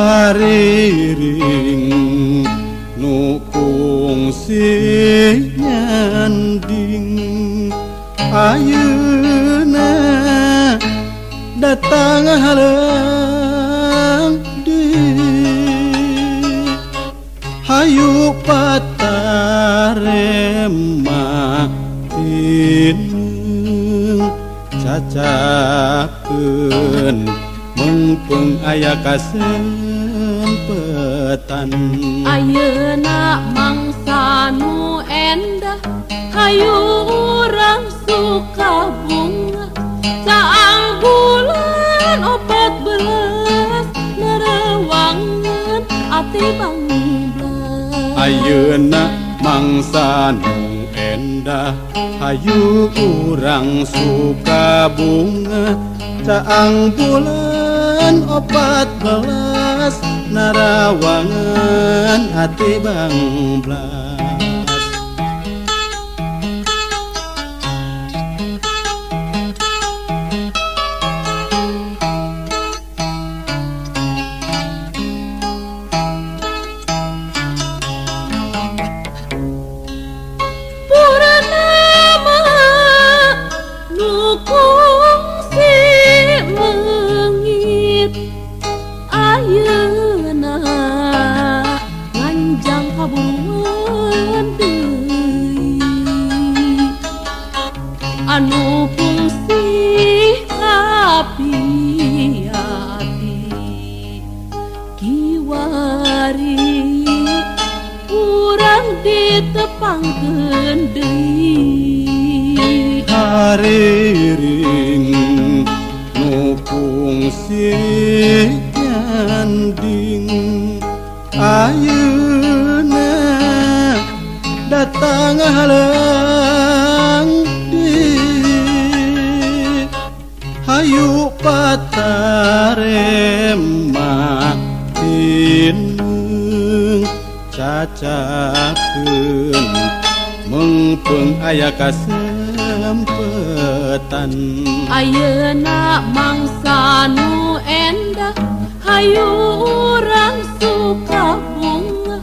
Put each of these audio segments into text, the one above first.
sariring nukung si nyanding. Ayeuna datang halang di. Hayu patarema tinung cacakeun. mungtung aya kasempetan ayeuna mangsa nu endah hayu urang suka bunga. Caang bulan opat belas nerewangan ati bangda ayeuna mangsa nu endah hayu urang suka bunga. Caang bulan Bulan opat belas narawangan hati Bangla anu fungsi api-api kiwari kurang ditepangkeun deui hariring nu fungsi nyanding ayeuna datang halang patarema tineung cacakeun mengpeung aya kasempetan. Ayeuna mangsa nu endah hayu urang suka bunga.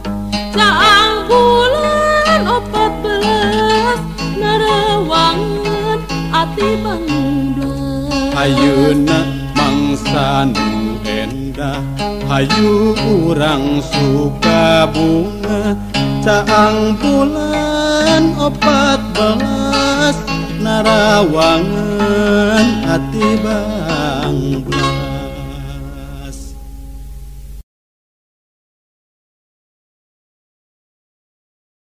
Caangkulan opat belas nerewangan ati bangga Ayeuna mangsa nu endah Hayu urang suka bunga. Caang bulan opat belas. Narawangan hati bangla